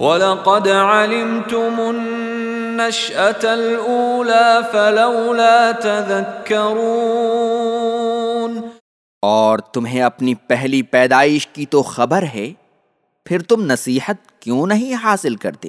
وَلَقَدْ عَلِمْتُمُ النَّشْأَةَ الْأُولَى فَلَوْلَا تَذَكَّرُونَ. اور تمہیں اپنی پہلی پیدائش کی تو خبر ہے، پھر تم نصیحت کیوں نہیں حاصل کرتے؟